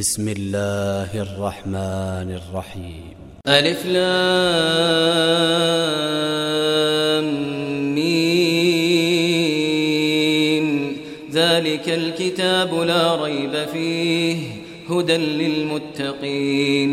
بسم الله الرحمن الرحيم الف لام میم. ذالک الكتاب لا ريب فيه هدى للمتقین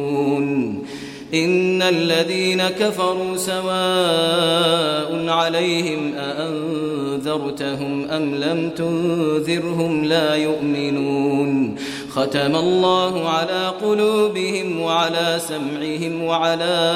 ان الذين كفروا سواء عليهم أأنذرتهم ام لم تنذرهم لا يؤمنون ختم الله على قلوبهم وعلى سمعهم وعلى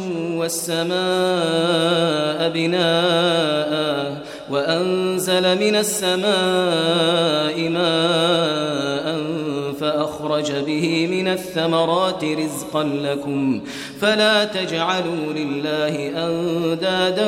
والسماء بناء وأنزل من السماء ماء فأخرج به من الثمرات رزقا لكم فلا تجعلوا لله أندادا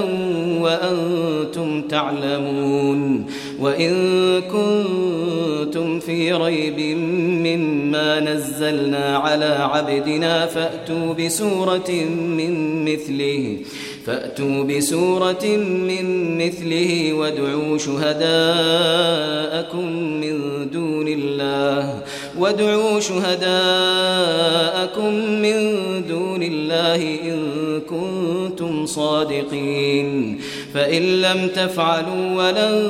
وأنتم تعلمون وإن كنتم في ريب مما نزلنا على عبدنا فأتوا بسورة من مثله فأتوا بسورة من مثله وادعوا شهداءكم من دون الله وادعوا شهداءكم من دون الله إن كنتم صادقين فإن لم تفعلوا ولن